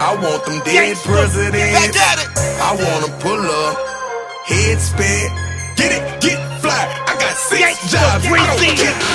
I want them dead presidents. I want them pull up, head spin, get it, get fly. I got six jobs, I don't.